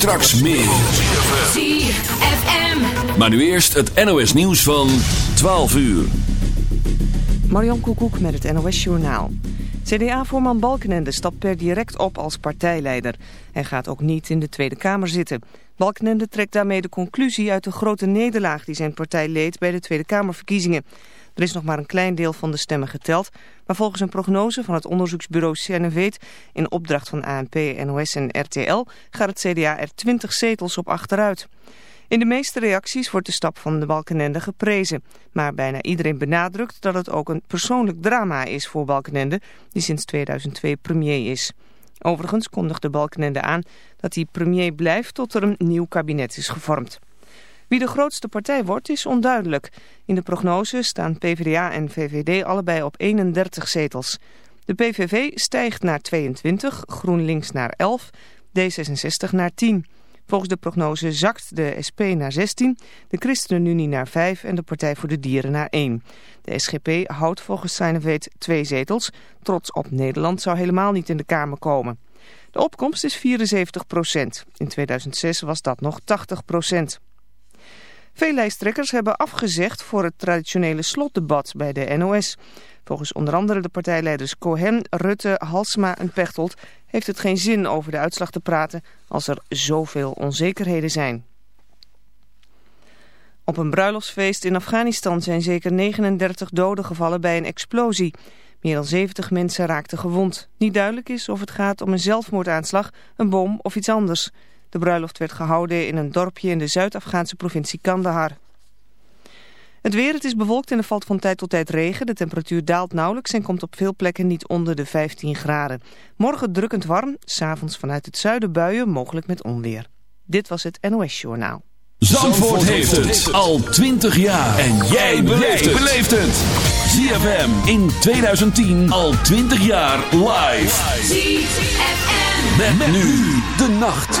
Straks meer. ZFM. Maar nu eerst het NOS nieuws van 12 uur. Marion Koekoek met het NOS Journaal. CDA-voorman Balkenende stapt per direct op als partijleider. Hij gaat ook niet in de Tweede Kamer zitten. Balkenende trekt daarmee de conclusie uit de grote nederlaag die zijn partij leed bij de Tweede Kamerverkiezingen. Er is nog maar een klein deel van de stemmen geteld, maar volgens een prognose van het onderzoeksbureau CNV in opdracht van ANP, NOS en RTL gaat het CDA er 20 zetels op achteruit. In de meeste reacties wordt de stap van de Balkenende geprezen. Maar bijna iedereen benadrukt dat het ook een persoonlijk drama is voor Balkenende, die sinds 2002 premier is. Overigens kondigde Balkenende aan dat hij premier blijft tot er een nieuw kabinet is gevormd. Wie de grootste partij wordt is onduidelijk. In de prognose staan PvdA en VVD allebei op 31 zetels. De PVV stijgt naar 22, GroenLinks naar 11, D66 naar 10. Volgens de prognose zakt de SP naar 16, de ChristenUnie naar 5 en de Partij voor de Dieren naar 1. De SGP houdt volgens Seineveet twee zetels. Trots op Nederland zou helemaal niet in de Kamer komen. De opkomst is 74 procent. In 2006 was dat nog 80 procent. Veel lijsttrekkers hebben afgezegd voor het traditionele slotdebat bij de NOS. Volgens onder andere de partijleiders Cohen, Rutte, Halsma en Pechtold heeft het geen zin over de uitslag te praten als er zoveel onzekerheden zijn. Op een bruiloftsfeest in Afghanistan zijn zeker 39 doden gevallen bij een explosie. Meer dan 70 mensen raakten gewond. Niet duidelijk is of het gaat om een zelfmoordaanslag, een bom of iets anders. De bruiloft werd gehouden in een dorpje in de Zuid-Afghaanse provincie Kandahar. Het weer, het is bewolkt en er valt van tijd tot tijd regen. De temperatuur daalt nauwelijks en komt op veel plekken niet onder de 15 graden. Morgen drukkend warm, s'avonds vanuit het zuiden buien, mogelijk met onweer. Dit was het NOS Journaal. Zandvoort, heeft het al 20 jaar. En jij beleeft het. ZFM in 2010 al 20 jaar live. ZFM. Met, nu de nacht.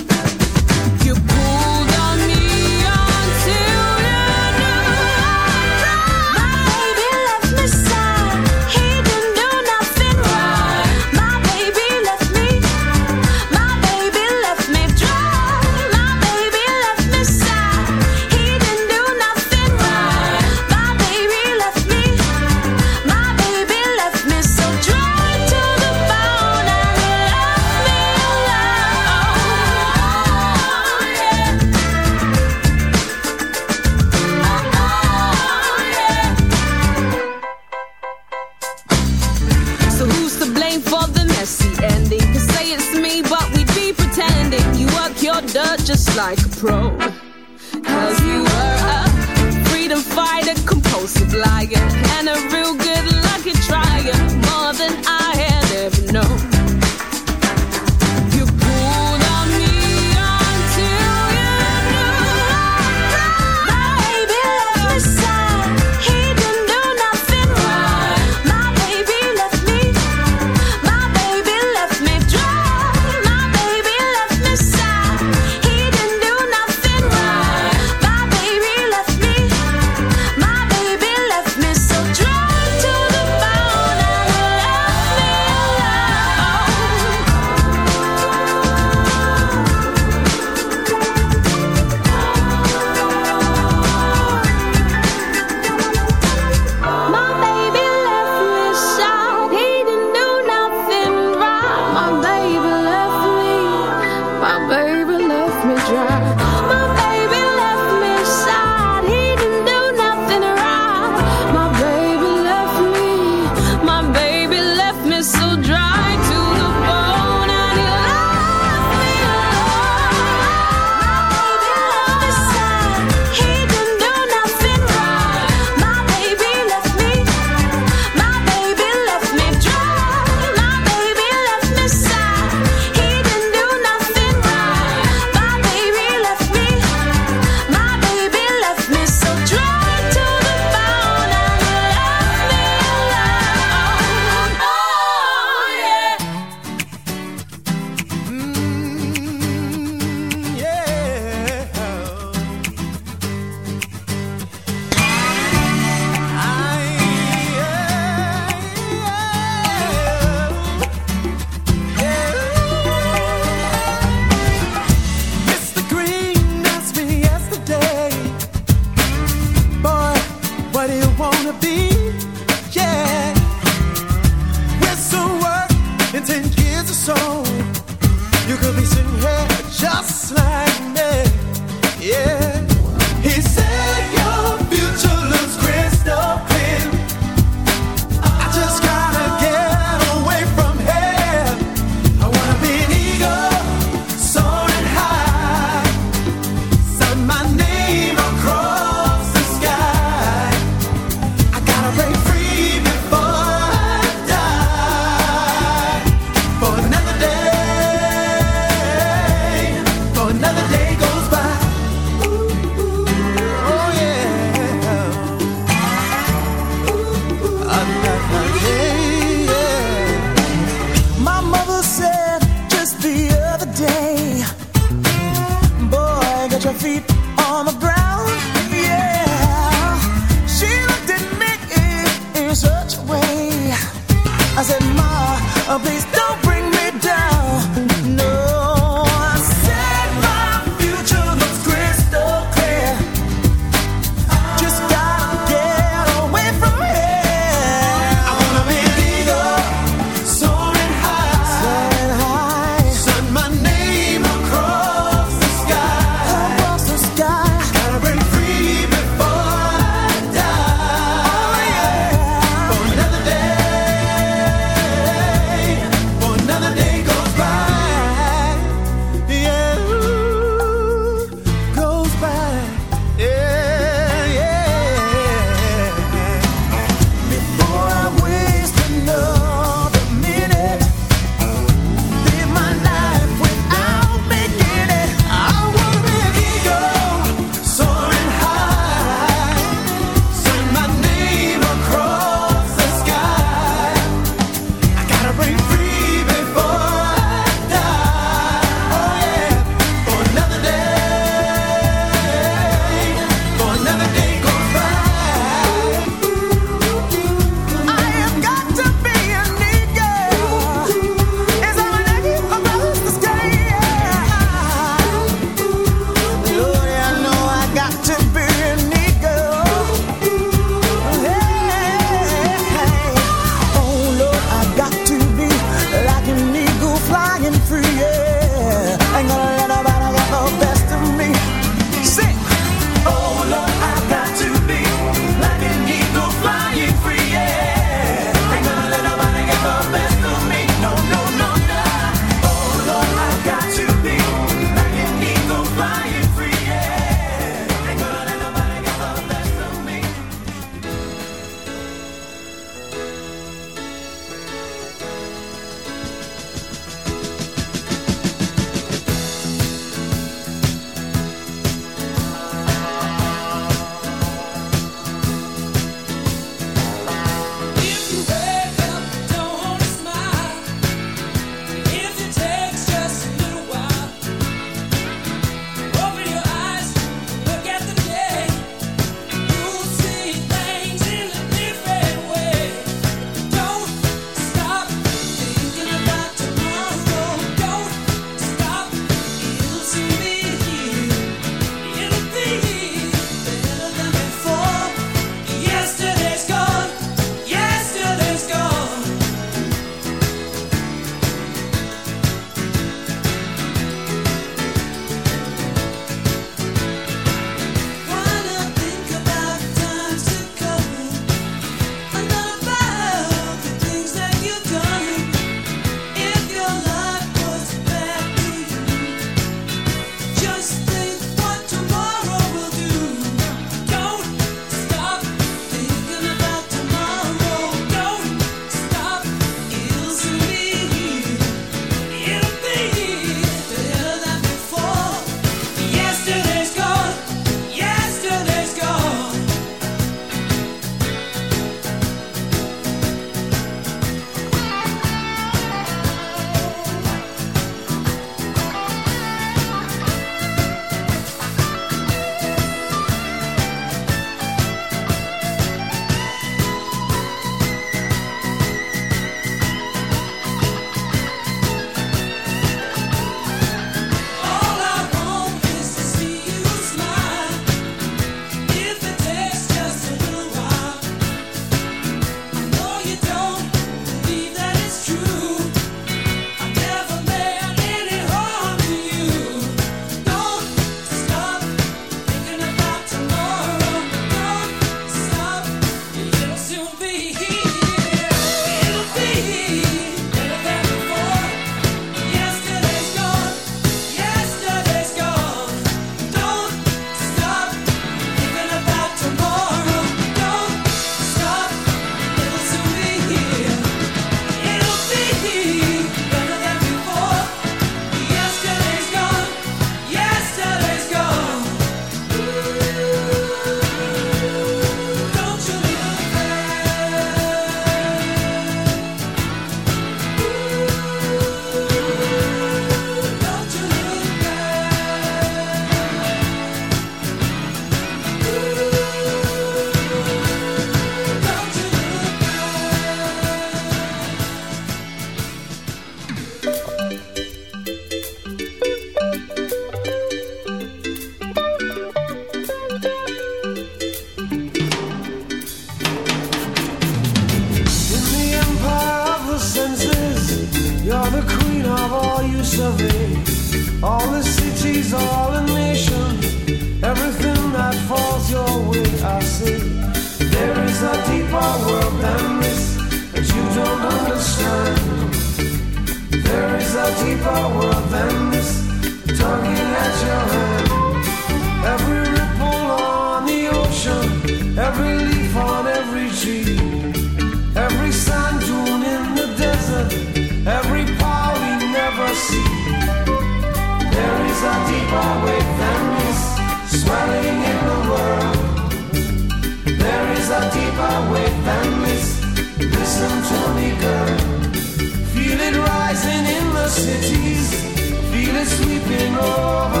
anymore.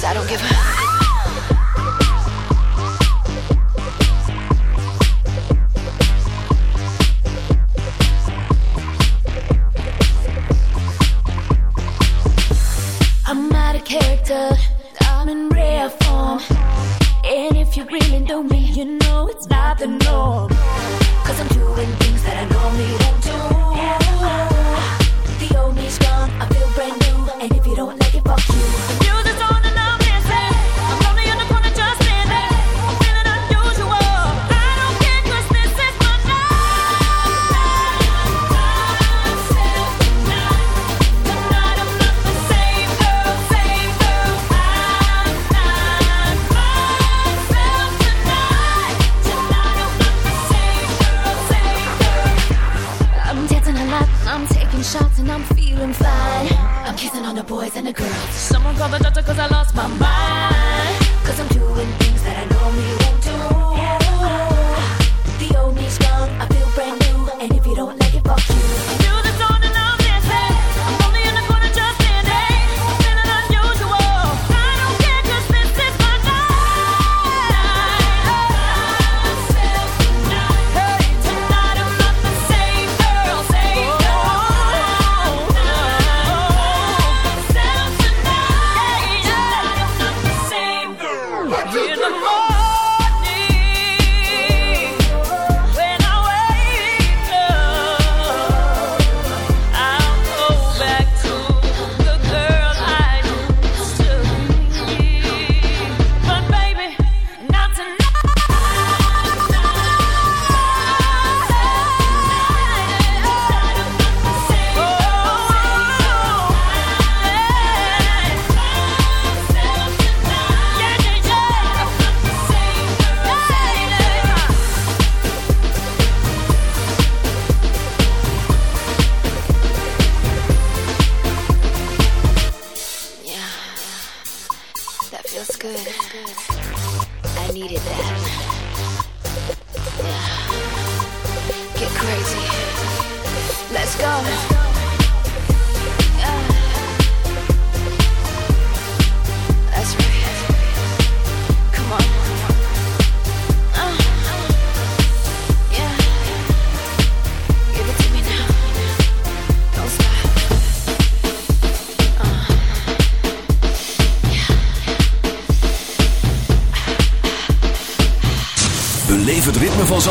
cause I don't give a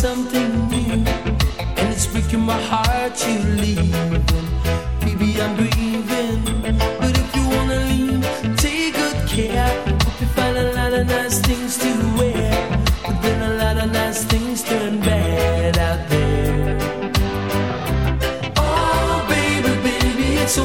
Something new, and it's breaking my heart you leaving. Baby, I'm grieving, but if you wanna leave, take good care. Hope you find a lot of nice things to wear, but then a lot of nice things turn bad out there. Oh, baby, baby, it's a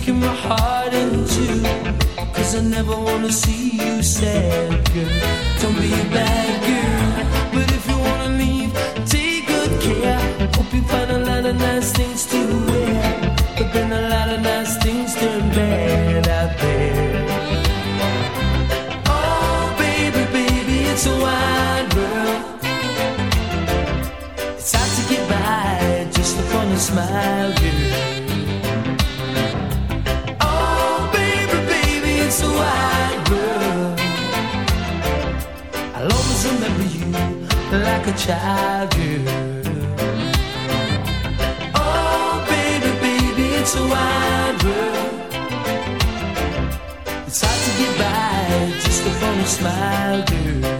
Breaking my heart in two. Cause I never wanna see you sad, girl. Don't be a bad girl. But if you wanna leave, take good care. Hope you find a lot of nice things to like a child do. Oh, baby, baby, it's a wide world. It's hard to get by just a funny smile, girl.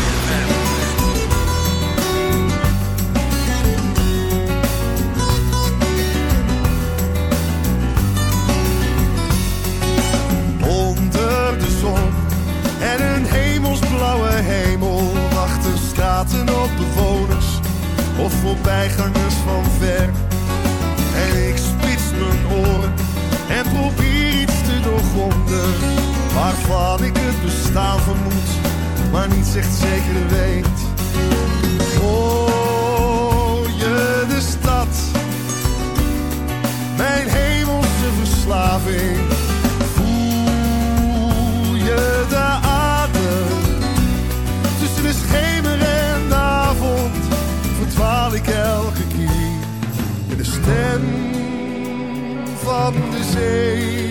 Van de zee.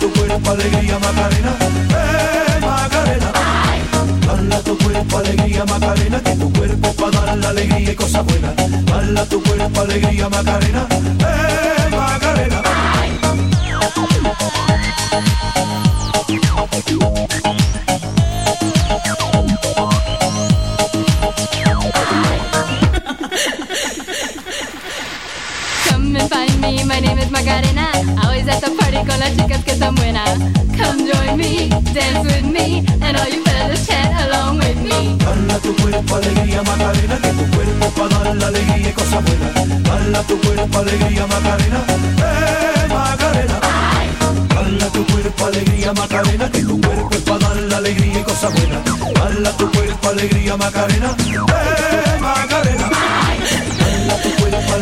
Tu cuerpo, alegría, Macarena, eh, Macarena. Hala tu cuerpo, alegría, Macarena, que tu cuerpo para dar la alegría y cosas buenas. Hala tu cuerpo, alegría, Macarena, eh, Macarena. Come At the party con las chicas que son buenas. Come join me, dance with me, and all you fellas chant along with me. Hala tu cuerpo, alegría, Macarena, que tu cuerpo para dar la alegría y cosas buenas. Hala tu cuerpo, alegría, Macarena, eh, Macarena. Hala tu cuerpo, alegría, Macarena, que tu cuerpo para dar la alegría y cosas buenas. Hala tu cuerpo, alegría, Macarena, eh, Macarena.